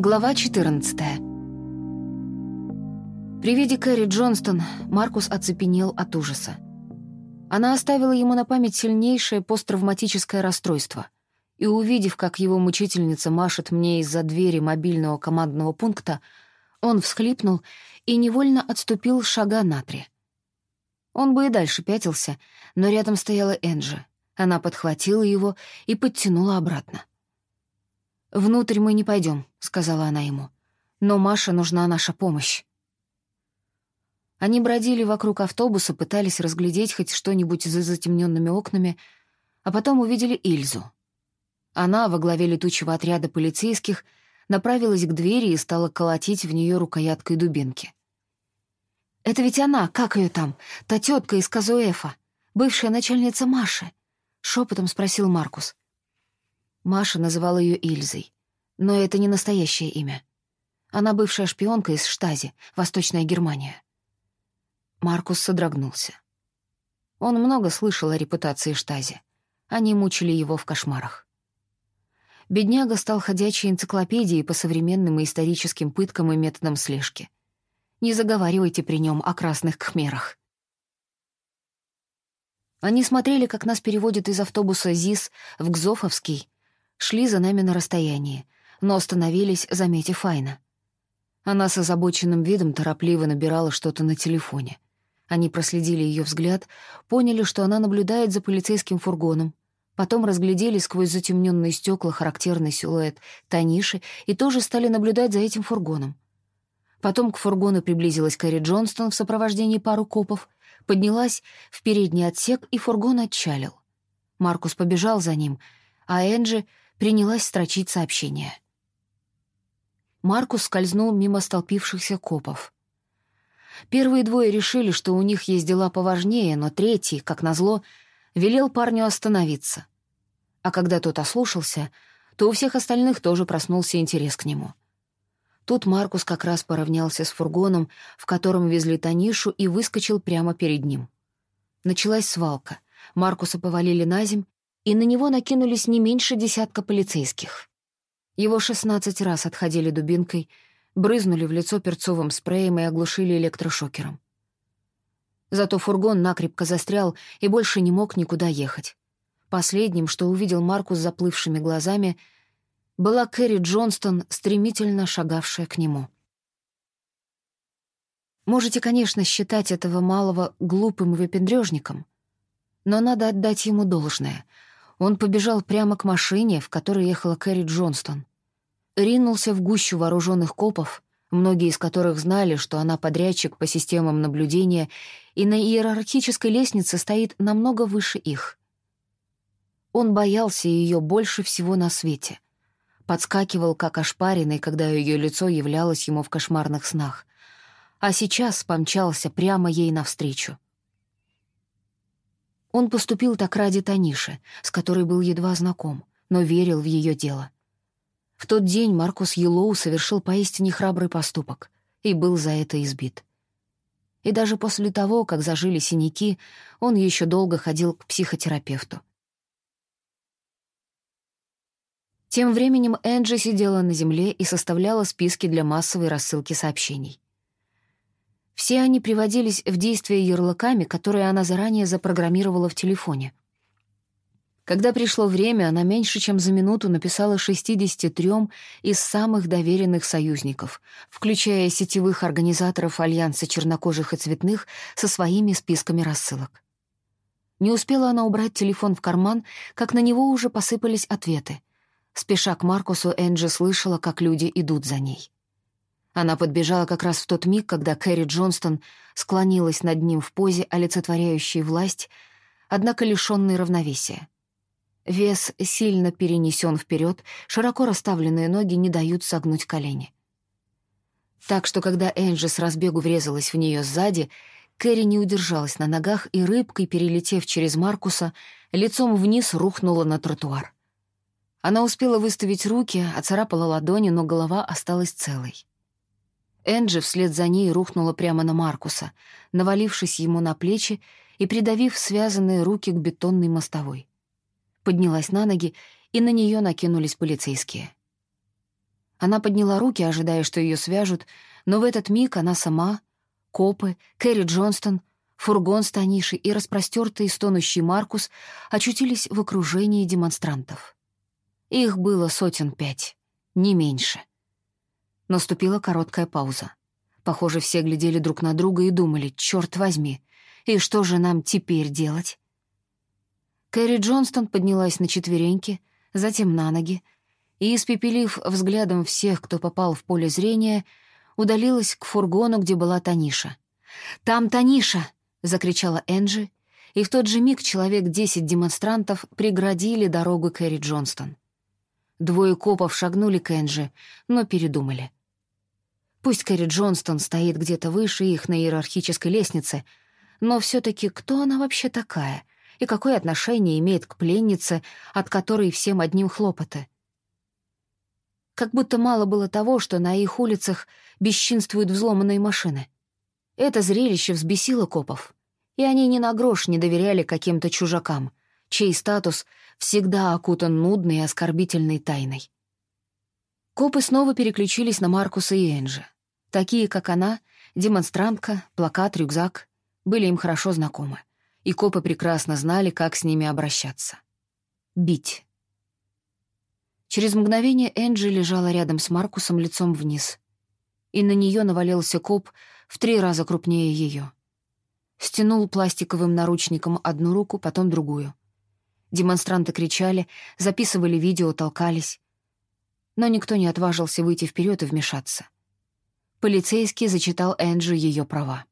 Глава 14 При виде Кэрри Джонстон Маркус оцепенел от ужаса. Она оставила ему на память сильнейшее посттравматическое расстройство. И увидев, как его мучительница машет мне из-за двери мобильного командного пункта, он всхлипнул и невольно отступил шага на три. Он бы и дальше пятился, но рядом стояла Энджи. Она подхватила его и подтянула обратно. «Внутрь мы не пойдем», — сказала она ему. «Но Маше нужна наша помощь». Они бродили вокруг автобуса, пытались разглядеть хоть что-нибудь за затемненными окнами, а потом увидели Ильзу. Она во главе летучего отряда полицейских направилась к двери и стала колотить в нее рукояткой дубинки. «Это ведь она, как ее там, та тетка из Казуэфа, бывшая начальница Маши?» — шепотом спросил Маркус. Маша называла ее Ильзой. Но это не настоящее имя. Она бывшая шпионка из Штази, Восточная Германия. Маркус содрогнулся. Он много слышал о репутации Штази. Они мучили его в кошмарах. Бедняга стал ходячей энциклопедией по современным и историческим пыткам и методам слежки. Не заговаривайте при нем о красных кхмерах. Они смотрели, как нас переводят из автобуса ЗИС в Гзофовский, шли за нами на расстоянии, но остановились, заметив Файна. Она с озабоченным видом торопливо набирала что-то на телефоне. Они проследили ее взгляд, поняли, что она наблюдает за полицейским фургоном, потом разглядели сквозь затемненные стекла характерный силуэт Таниши и тоже стали наблюдать за этим фургоном. Потом к фургону приблизилась Кэрри Джонстон в сопровождении пару копов, поднялась в передний отсек, и фургон отчалил. Маркус побежал за ним, а Энджи принялась строчить сообщение. Маркус скользнул мимо столпившихся копов. Первые двое решили, что у них есть дела поважнее, но третий, как назло, велел парню остановиться. А когда тот ослушался, то у всех остальных тоже проснулся интерес к нему. Тут Маркус как раз поравнялся с фургоном, в котором везли Танишу, и выскочил прямо перед ним. Началась свалка. Маркуса повалили на земь, и на него накинулись не меньше десятка полицейских. Его шестнадцать раз отходили дубинкой, брызнули в лицо перцовым спреем и оглушили электрошокером. Зато фургон накрепко застрял и больше не мог никуда ехать. Последним, что увидел Маркус заплывшими глазами, была Кэрри Джонстон, стремительно шагавшая к нему. Можете, конечно, считать этого малого глупым выпендрежником, но надо отдать ему должное — он побежал прямо к машине, в которой ехала Кэрри Джонстон. Ринулся в гущу вооруженных копов, многие из которых знали, что она подрядчик по системам наблюдения и на иерархической лестнице стоит намного выше их. Он боялся ее больше всего на свете. Подскакивал, как ошпаренный, когда ее лицо являлось ему в кошмарных снах. А сейчас помчался прямо ей навстречу — он поступил так ради Таниши, с которой был едва знаком, но верил в ее дело. В тот день Маркус Елоу совершил поистине храбрый поступок и был за это избит. И даже после того, как зажили синяки, он еще долго ходил к психотерапевту. Тем временем Энджи сидела на земле и составляла списки для массовой рассылки сообщений. Все они приводились в действие ярлыками, которые она заранее запрограммировала в телефоне. Когда пришло время, она меньше чем за минуту написала 63 из самых доверенных союзников, включая сетевых организаторов Альянса чернокожих и цветных со своими списками рассылок. Не успела она убрать телефон в карман, как на него уже посыпались ответы. Спеша к Маркусу, Энджи слышала, как люди идут за ней. Она подбежала как раз в тот миг, когда Кэрри Джонстон склонилась над ним в позе, олицетворяющей власть, однако лишённой равновесия. Вес сильно перенесен вперед, широко расставленные ноги не дают согнуть колени. Так что, когда Энджи с разбегу врезалась в нее сзади, Кэрри не удержалась на ногах и рыбкой, перелетев через Маркуса, лицом вниз рухнула на тротуар. Она успела выставить руки, оцарапала ладони, но голова осталась целой. Энджи вслед за ней рухнула прямо на Маркуса, навалившись ему на плечи и придавив связанные руки к бетонной мостовой. Поднялась на ноги, и на нее накинулись полицейские. Она подняла руки, ожидая, что ее свяжут, но в этот миг она сама, копы, Кэрри Джонстон, фургон с Танишей и распростертый стонущий Маркус очутились в окружении демонстрантов. Их было сотен пять, не меньше. Наступила короткая пауза. Похоже, все глядели друг на друга и думали, черт возьми, и что же нам теперь делать? Кэрри Джонстон поднялась на четвереньки, затем на ноги, и, испепелив взглядом всех, кто попал в поле зрения, удалилась к фургону, где была Таниша. «Там Таниша!» — закричала Энджи, и в тот же миг человек десять демонстрантов преградили дорогу Кэрри Джонстон. Двое копов шагнули к Энджи, но передумали. Пусть Кэрри Джонстон стоит где-то выше их на иерархической лестнице, но все таки кто она вообще такая и какое отношение имеет к пленнице, от которой всем одним хлопоты? Как будто мало было того, что на их улицах бесчинствуют взломанные машины. Это зрелище взбесило копов, и они ни на грош не доверяли каким-то чужакам, чей статус всегда окутан нудной и оскорбительной тайной. Копы снова переключились на Маркуса и Энджи. Такие, как она, демонстрантка, плакат, рюкзак, были им хорошо знакомы, и копы прекрасно знали, как с ними обращаться. Бить. Через мгновение Энджи лежала рядом с Маркусом лицом вниз, и на нее навалился коп в три раза крупнее ее. Стянул пластиковым наручником одну руку, потом другую. Демонстранты кричали, записывали видео, толкались. Но никто не отважился выйти вперед и вмешаться. Полицейский зачитал Энджи ее права.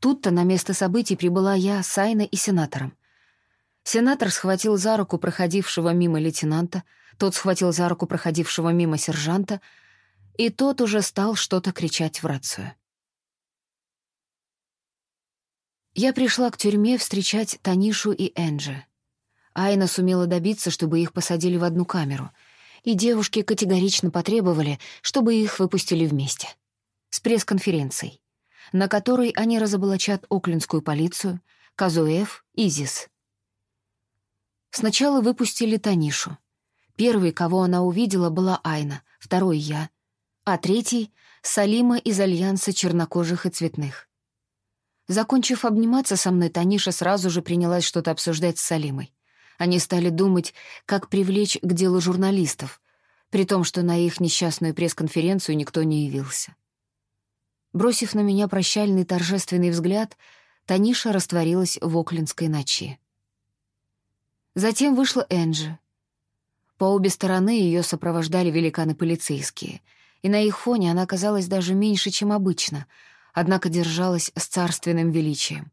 Тут-то на место событий прибыла я, Сайна и сенатором. Сенатор схватил за руку проходившего мимо лейтенанта, тот схватил за руку проходившего мимо сержанта, и тот уже стал что-то кричать в рацию. Я пришла к тюрьме встречать Танишу и Энджи. Айна сумела добиться, чтобы их посадили в одну камеру, и девушки категорично потребовали, чтобы их выпустили вместе. С пресс-конференцией, на которой они разоблачат Оклендскую полицию, Казуэф и ЗИС. Сначала выпустили Танишу. Первой, кого она увидела, была Айна, второй — я, а третий — Салима из Альянса чернокожих и цветных. Закончив обниматься со мной, Таниша сразу же принялась что-то обсуждать с Салимой. Они стали думать, как привлечь к делу журналистов, при том, что на их несчастную пресс-конференцию никто не явился. Бросив на меня прощальный торжественный взгляд, Таниша растворилась в оклинской ночи. Затем вышла Энджи. По обе стороны ее сопровождали великаны-полицейские, и на их фоне она казалась даже меньше, чем обычно — однако держалась с царственным величием.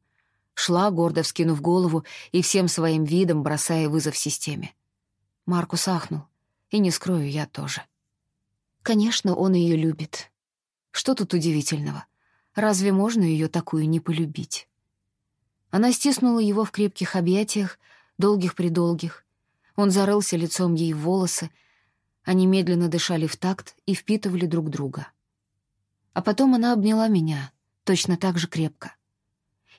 Шла, гордо вскинув голову и всем своим видом бросая вызов системе. Маркус ахнул, и не скрою, я тоже. Конечно, он ее любит. Что тут удивительного? Разве можно ее такую не полюбить? Она стиснула его в крепких объятиях, долгих-предолгих. Он зарылся лицом ей в волосы. Они медленно дышали в такт и впитывали друг друга. А потом она обняла меня, точно так же крепко.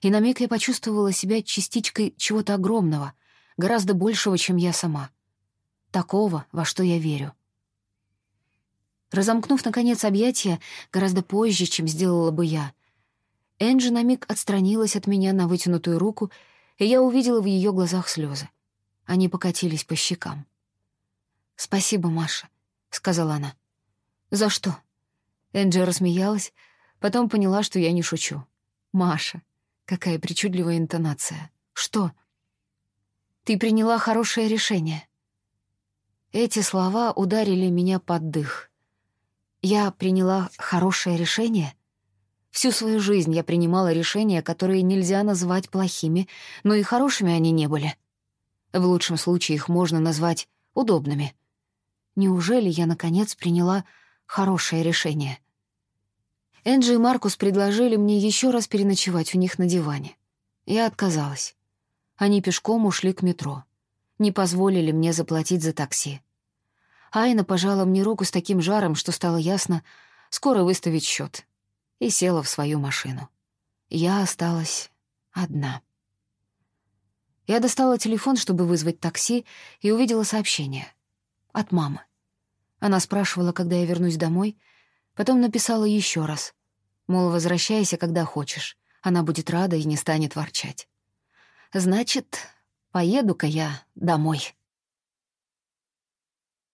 И на миг я почувствовала себя частичкой чего-то огромного, гораздо большего, чем я сама. Такого, во что я верю. Разомкнув, наконец, объятия, гораздо позже, чем сделала бы я, Энджи на миг отстранилась от меня на вытянутую руку, и я увидела в ее глазах слезы. Они покатились по щекам. «Спасибо, Маша», — сказала она. «За что?» Энджи рассмеялась, Потом поняла, что я не шучу. «Маша, какая причудливая интонация. Что?» «Ты приняла хорошее решение». Эти слова ударили меня под дых. Я приняла хорошее решение? Всю свою жизнь я принимала решения, которые нельзя назвать плохими, но и хорошими они не были. В лучшем случае их можно назвать удобными. Неужели я, наконец, приняла хорошее решение? Энджи и Маркус предложили мне еще раз переночевать у них на диване. Я отказалась. Они пешком ушли к метро. Не позволили мне заплатить за такси. Айна пожала мне руку с таким жаром, что стало ясно, скоро выставить счет, и села в свою машину. Я осталась одна. Я достала телефон, чтобы вызвать такси, и увидела сообщение. От мамы. Она спрашивала, когда я вернусь домой, потом написала еще раз. Мол, возвращайся, когда хочешь. Она будет рада и не станет ворчать. Значит, поеду-ка я домой.